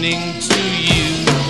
listening to you.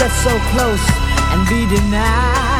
get so close and be denied.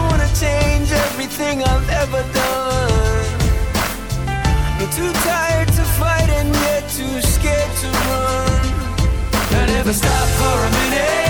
Wanna change everything I've ever done. I'm too tired to fight and yet too scared to run. I never stop for a minute.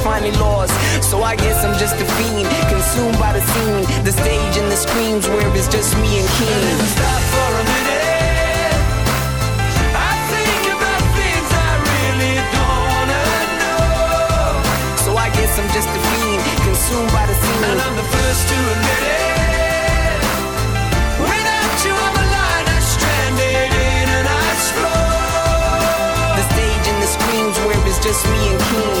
finally lost. So I guess I'm just a fiend, consumed by the scene, the stage and the screams where it's just me and Keen. Stop for a minute. I think about things I really don't wanna know. So I guess I'm just a fiend, consumed by the scene. And I'm the first to admit it. Without you on the line, I'm stranded in an ice floor. The stage and the screams where it's just me and Keen.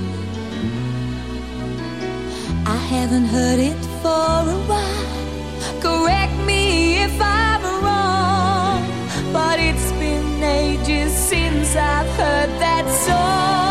I haven't heard it for a while. Correct me if I'm wrong, but it's been ages since I've heard that song.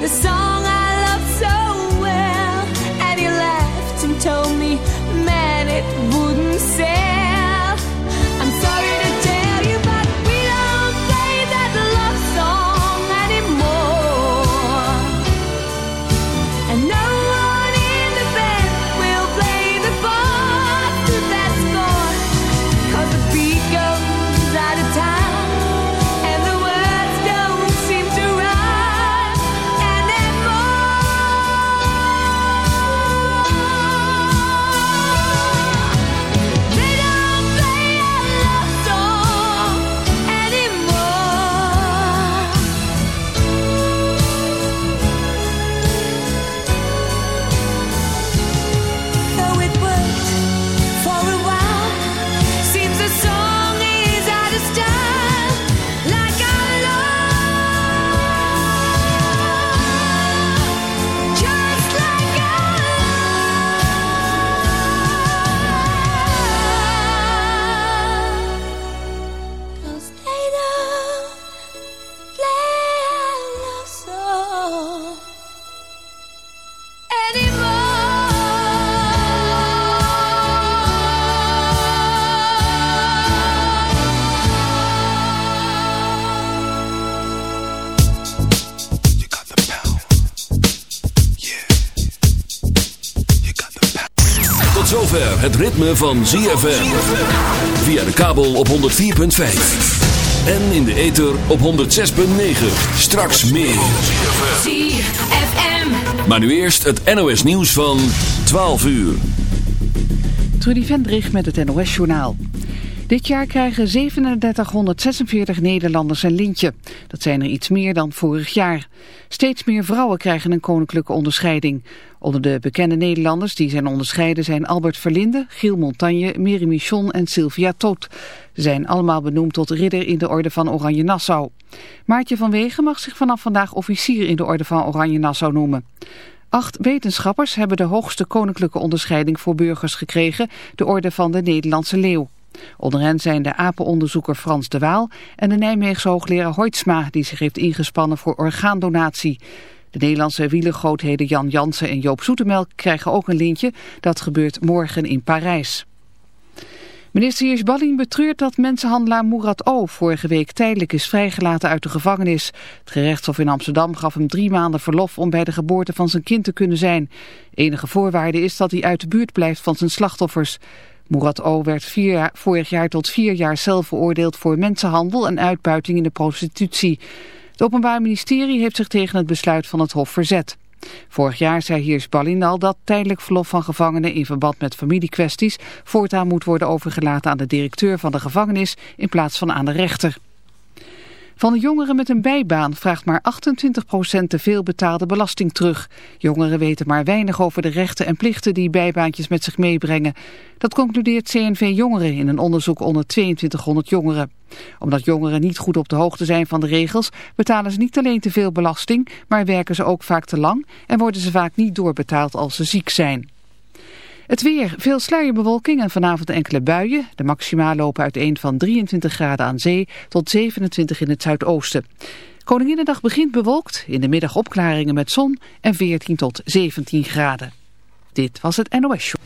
the song I love so well, and he laughed and told me, man, it ritme van ZFM. Via de kabel op 104.5. En in de ether op 106.9. Straks meer. ZFM. Maar nu eerst het NOS nieuws van 12 uur. Trudy Vendrich met het NOS journaal. Dit jaar krijgen 3746 Nederlanders een lintje. Zijn er iets meer dan vorig jaar. Steeds meer vrouwen krijgen een koninklijke onderscheiding. Onder de bekende Nederlanders die zijn onderscheiden zijn Albert Verlinde, Giel Montagne, Miri Michon en Sylvia Toot. Ze zijn allemaal benoemd tot ridder in de orde van Oranje Nassau. Maartje van Wegen mag zich vanaf vandaag officier in de orde van Oranje Nassau noemen. Acht wetenschappers hebben de hoogste koninklijke onderscheiding voor burgers gekregen, de orde van de Nederlandse leeuw. Onder hen zijn de apenonderzoeker Frans de Waal en de Nijmeegse hoogleraar Hoitsma die zich heeft ingespannen voor orgaandonatie. De Nederlandse wielergrootheden Jan Jansen en Joop Zoetemelk krijgen ook een lintje. Dat gebeurt morgen in Parijs. Minister Heersballing betreurt dat mensenhandelaar Murat O. vorige week tijdelijk is vrijgelaten uit de gevangenis. Het gerechtshof in Amsterdam gaf hem drie maanden verlof om bij de geboorte van zijn kind te kunnen zijn. Enige voorwaarde is dat hij uit de buurt blijft van zijn slachtoffers. Murat O. werd vier, vorig jaar tot vier jaar zelf veroordeeld voor mensenhandel en uitbuiting in de prostitutie. Het Openbaar Ministerie heeft zich tegen het besluit van het Hof verzet. Vorig jaar zei Hiers Ballin al dat tijdelijk verlof van gevangenen in verband met familiekwesties voortaan moet worden overgelaten aan de directeur van de gevangenis in plaats van aan de rechter. Van de jongeren met een bijbaan vraagt maar 28% te veel betaalde belasting terug. Jongeren weten maar weinig over de rechten en plichten die bijbaantjes met zich meebrengen. Dat concludeert CNV Jongeren in een onderzoek onder 2200 jongeren. Omdat jongeren niet goed op de hoogte zijn van de regels, betalen ze niet alleen te veel belasting, maar werken ze ook vaak te lang en worden ze vaak niet doorbetaald als ze ziek zijn. Het weer, veel sluierbewolking en vanavond enkele buien. De maxima lopen uiteen van 23 graden aan zee tot 27 in het zuidoosten. Koninginnedag begint bewolkt, in de middag opklaringen met zon en 14 tot 17 graden. Dit was het NOS Show.